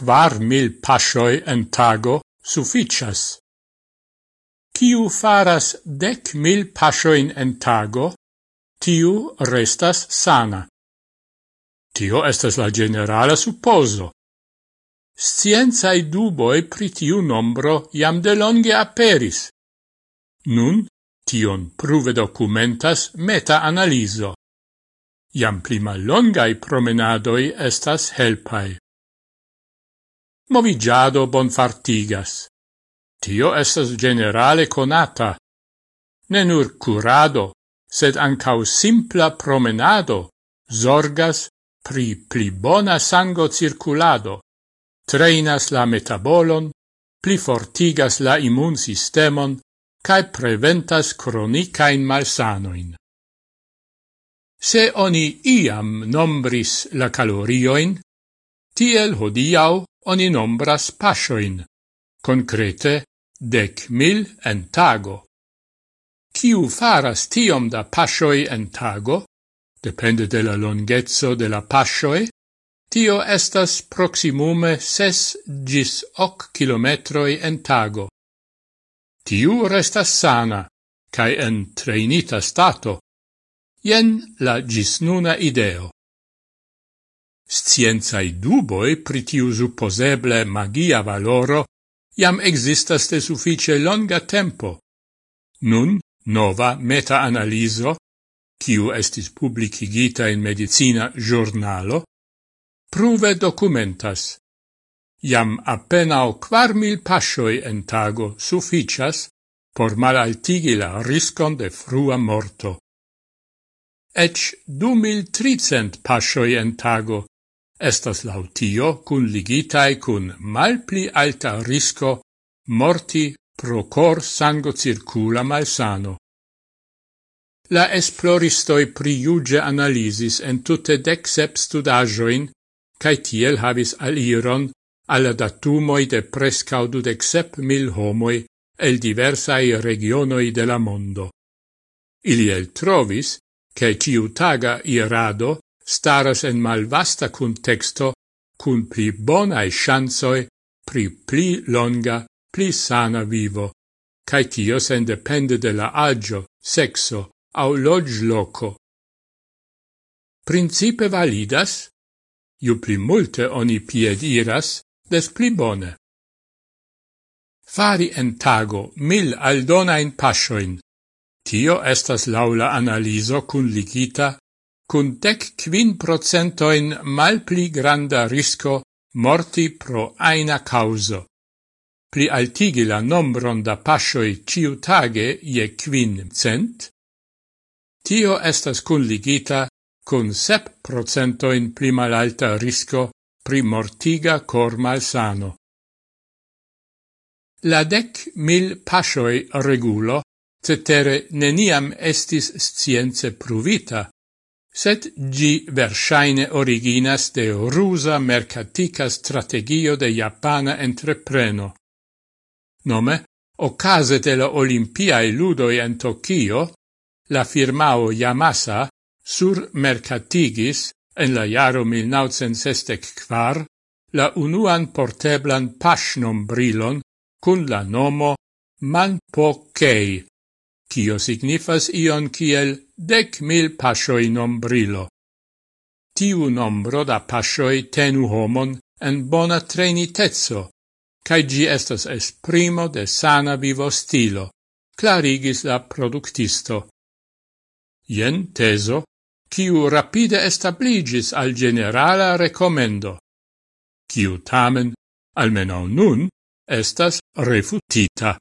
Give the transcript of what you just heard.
quar mil pasioi en tago sufficias. Ciu faras dec mil pasioin en tago, tiu restas sana. Tio estas la generala supposo. Scienzae duboi pritiu nombro iam delonge aperis. Nun, tion pruve documentas meta-analiso. Iam pli longai promenadoi estas helpai movigiado bonfartigas. Tio estas generale conata. Ne nur curado, sed ancau simpla promenado, zorgas pri pli bona sango circulado, treinas la metabolon, pli fortigas la immun sistemon, cae preventas cronicain malsanoin. Se oni iam nombris la calorioin, tiel hodiau oni nombras pasioin, concrete dec mil en tago. Ciu faras tiom da pasioi en tago, depende de la longezzo de la pasioi, tio estas proximume ses gis hoc kilometroi en tago. Tiu restas sana, cae en treinita stato. Ien la gis nuna ideo. Sciencai duboi pritiu supposeble magia valoro iam existas de suffice longa tempo. Nun, nova meta-analiso, kiu estis publicigita in medicina giornalo, pruve documentas. Iam appenao quar mil pasioi en tago sufficias por malaltigi la riscon de frua morto. Ec du mil tricent pasioi en tago estas lautio cun ligitai cun malpli alta risco morti pro cor sango circula malsano. La esploristoi priuge analisis en tutte dec sep studajoin, cae tiel havis aliron alla datumoi de prescaudu dudec mil homoi el diversai regionoi de la mondo. Ili el trovis, che ciutaga irado staras en malvasta contexto cun pli bonae chansoi pri pli longa, pli sana vivo, cae tio sen depende de la agio, sexo au lodge loco. Principe validas, Iu pli multe oni piediras, des pli bone. Fari en tago mil aldonain pasioin. tio estas laula analiso cun ligita cun dec quin procentoin malpli granda risco morti pro aina causo. Pli altigi la nombron da pasioi ciu tage je quin cent, tio estas cun ligita cun sep procentoin pli malalta risco pri mortiga cor malsano. La dec mil pasioi regulo cetere neniam estis science pruvita, sed gi versaine originas de rusa mercatica strategio de Japana entrepreno. Nome, ocase de la Olimpiae ludoi en Tokio, la firmao Yamasa sur mercatigis en la jaro 1964 la unuan porteblan pashnum brilon cun la nomo Manpokei. Cio signifas ion kiel dec mil pasioi nombrilo. Tiu nombro da pasioi tenu homon en bona trenitezzo, cae gi estas esprimo de sana vivo stilo, clarigis la productisto. Jen teso, kiu rapide establigis al generala recomendo, kiu tamen, almeno nun, estas refutita.